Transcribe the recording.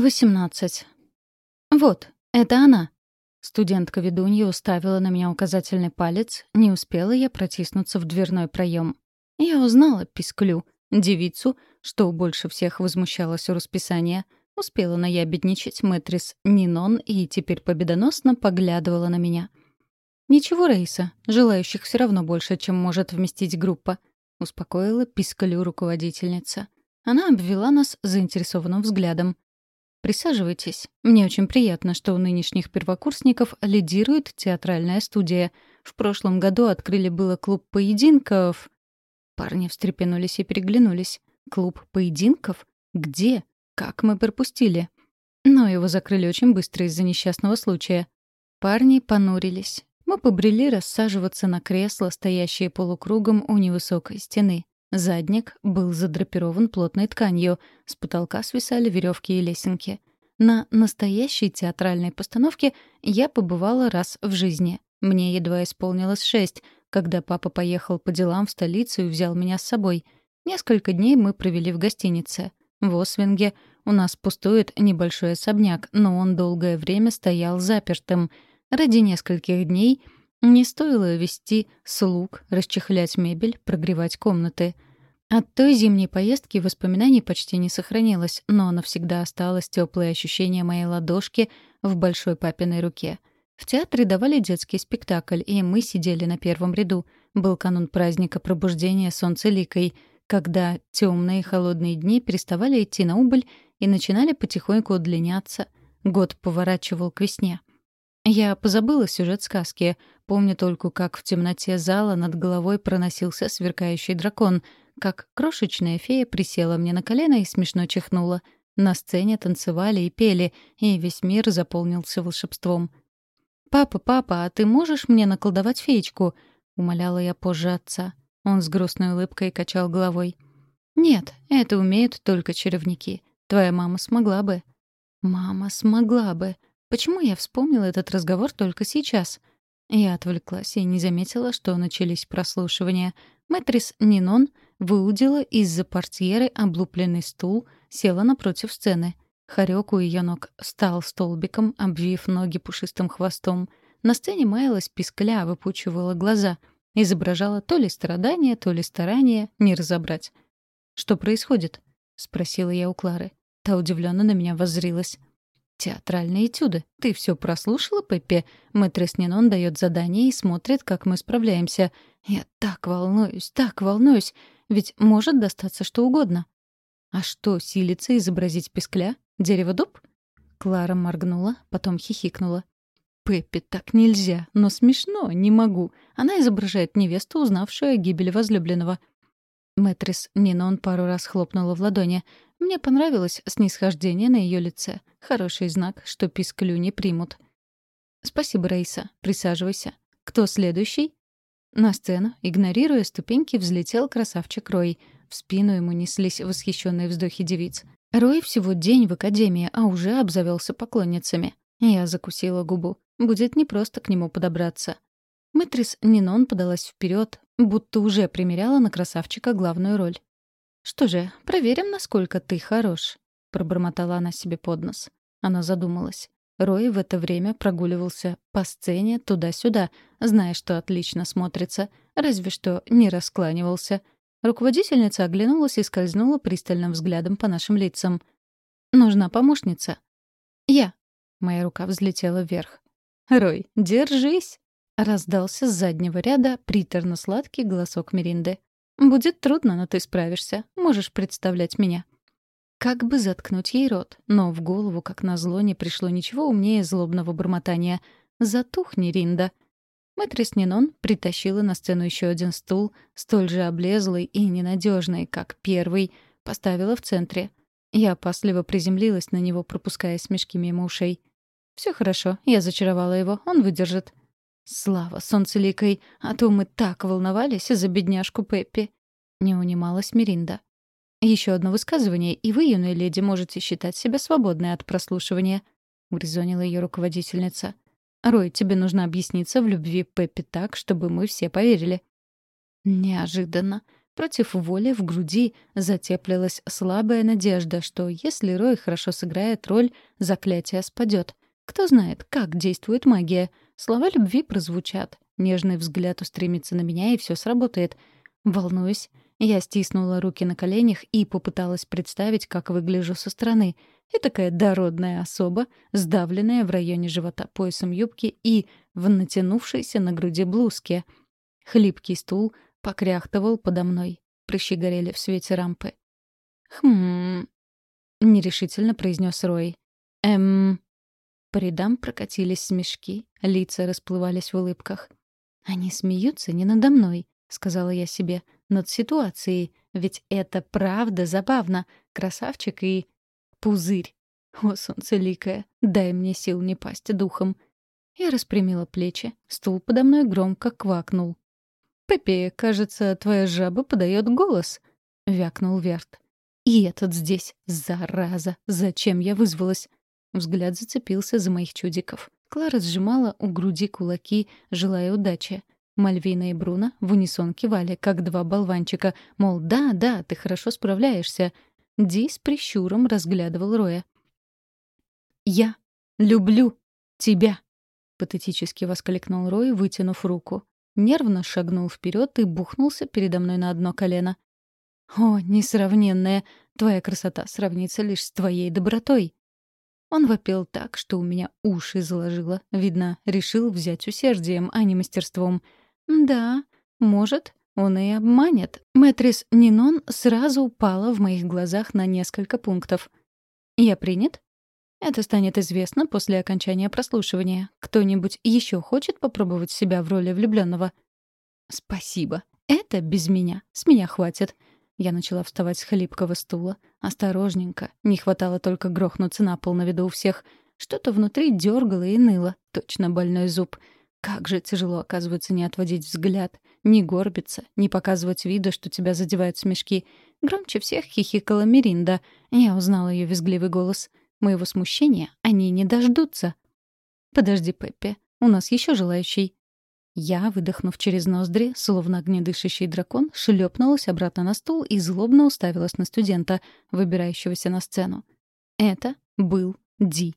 18. «Вот, это она!» Студентка-ведунья уставила на меня указательный палец, не успела я протиснуться в дверной проем. Я узнала писклю, девицу, что больше всех возмущалась у расписания, успела наябедничать мэтрис Нинон и теперь победоносно поглядывала на меня. «Ничего, Рейса, желающих все равно больше, чем может вместить группа», — успокоила писклю руководительница. Она обвела нас заинтересованным взглядом. Присаживайтесь. Мне очень приятно, что у нынешних первокурсников лидирует театральная студия. В прошлом году открыли было клуб поединков. Парни встрепенулись и переглянулись. Клуб поединков? Где? Как мы пропустили? Но его закрыли очень быстро из-за несчастного случая. Парни понурились. Мы побрели рассаживаться на кресла, стоящие полукругом у невысокой стены. Задник был задрапирован плотной тканью, с потолка свисали веревки и лесенки. На настоящей театральной постановке я побывала раз в жизни. Мне едва исполнилось шесть, когда папа поехал по делам в столицу и взял меня с собой. Несколько дней мы провели в гостинице. В Освинге у нас пустует небольшой особняк, но он долгое время стоял запертым. Ради нескольких дней — не стоило вести слуг, расчехлять мебель, прогревать комнаты. От той зимней поездки воспоминаний почти не сохранилось, но навсегда осталось теплое ощущение моей ладошки в большой папиной руке. В театре давали детский спектакль, и мы сидели на первом ряду. Был канун праздника пробуждения солнцеликой, когда темные холодные дни переставали идти на убыль и начинали потихоньку удлиняться. Год поворачивал к весне. Я позабыла сюжет сказки, помню только, как в темноте зала над головой проносился сверкающий дракон, как крошечная фея присела мне на колено и смешно чихнула. На сцене танцевали и пели, и весь мир заполнился волшебством. «Папа, папа, а ты можешь мне наколдовать феечку?» — умоляла я позже отца. Он с грустной улыбкой качал головой. «Нет, это умеют только черевники. Твоя мама смогла бы». «Мама смогла бы», Почему я вспомнила этот разговор только сейчас? Я отвлеклась и не заметила, что начались прослушивания. Мэтрис Нинон выудила из-за портьеры облупленный стул, села напротив сцены. Харек у ее ног стал столбиком, обвив ноги пушистым хвостом. На сцене маялась пискля, выпучивала глаза. Изображала то ли страдание, то ли старание, не разобрать. «Что происходит?» — спросила я у Клары. Та удивленно на меня воззрилась. «Театральные этюды. Ты все прослушала, Пеппи? Мэтрис Нинон дает задание и смотрит, как мы справляемся. Я так волнуюсь, так волнуюсь. Ведь может достаться что угодно». «А что, силится изобразить пескля? Дерево-дуб?» Клара моргнула, потом хихикнула. «Пеппи, так нельзя, но смешно, не могу. Она изображает невесту, узнавшую о гибели возлюбленного. Мэтрис Нинон пару раз хлопнула в ладони. Мне понравилось снисхождение на ее лице. Хороший знак, что писклю не примут. «Спасибо, Рейса. Присаживайся. Кто следующий?» На сцену, игнорируя ступеньки, взлетел красавчик Рой. В спину ему неслись восхищенные вздохи девиц. Рой всего день в академии, а уже обзавелся поклонницами. Я закусила губу. Будет непросто к нему подобраться. Мэтрис Нинон подалась вперед, будто уже примеряла на красавчика главную роль. «Что же, проверим, насколько ты хорош», — пробормотала она себе под нос. Она задумалась. Рой в это время прогуливался по сцене туда-сюда, зная, что отлично смотрится, разве что не раскланивался. Руководительница оглянулась и скользнула пристальным взглядом по нашим лицам. «Нужна помощница». «Я». Моя рука взлетела вверх. «Рой, держись!» Раздался с заднего ряда приторно-сладкий голосок Меринды. «Будет трудно, но ты справишься. Можешь представлять меня». Как бы заткнуть ей рот, но в голову, как назло, не пришло ничего умнее злобного бормотания. «Затухни, Ринда!» Мэтрис Нинон притащила на сцену еще один стул, столь же облезлый и ненадежный, как первый, поставила в центре. Я опасливо приземлилась на него, пропуская смешки мимо ушей. Все хорошо, я зачаровала его, он выдержит. Слава солнцеликой, а то мы так волновались за бедняжку Пеппи. Не унималась Миринда. Еще одно высказывание, и вы, юная леди, можете считать себя свободной от прослушивания», — урезонила ее руководительница. «Рой, тебе нужно объясниться в любви Пеппи так, чтобы мы все поверили». Неожиданно. Против воли в груди затеплилась слабая надежда, что если Рой хорошо сыграет роль, заклятие спадет. Кто знает, как действует магия. Слова любви прозвучат. Нежный взгляд устремится на меня, и все сработает. Волнуюсь. Я стиснула руки на коленях и попыталась представить, как выгляжу со стороны. И такая дородная особа, сдавленная в районе живота поясом юбки и в натянувшейся на груди блузке. Хлипкий стул покряхтывал подо мной. Прыщи горели в свете рампы. «Хм...» — нерешительно произнес Рой. «Эм...» По рядам прокатились смешки, лица расплывались в улыбках. «Они смеются не надо мной», — сказала я себе, — «над ситуацией. Ведь это правда забавно. Красавчик и... пузырь. О, солнцеликое, дай мне сил не пасть духом». Я распрямила плечи, стул подо мной громко квакнул. «Пеппи, кажется, твоя жаба подает голос», — вякнул Верт. «И этот здесь, зараза! Зачем я вызвалась?» Взгляд зацепился за моих чудиков. Клара сжимала у груди кулаки, желая удачи. Мальвина и Бруно в унисон кивали, как два болванчика, мол, да, да, ты хорошо справляешься. Ди с прищуром разглядывал Роя. «Я люблю тебя!» — патетически воскликнул Рой, вытянув руку. Нервно шагнул вперед и бухнулся передо мной на одно колено. «О, несравненная! Твоя красота сравнится лишь с твоей добротой!» Он вопил так, что у меня уши заложило. Видно, решил взять усердием, а не мастерством. Да, может, он и обманет. Мэтрис Нинон сразу упала в моих глазах на несколько пунктов. «Я принят?» Это станет известно после окончания прослушивания. Кто-нибудь еще хочет попробовать себя в роли влюбленного? Спасибо. Это без меня. С меня хватит. Я начала вставать с хлипкого стула. Осторожненько. Не хватало только грохнуться на пол на виду у всех. Что-то внутри дергало и ныло. Точно больной зуб. Как же тяжело, оказывается, не отводить взгляд, не горбиться, не показывать вида, что тебя задевают смешки. Громче всех хихикала Миринда. Я узнала ее визгливый голос. Моего смущения они не дождутся. «Подожди, Пеппи, у нас еще желающий». Я, выдохнув через ноздри, словно огнедышащий дракон, шлепнулась обратно на стул и злобно уставилась на студента, выбирающегося на сцену. Это был Ди.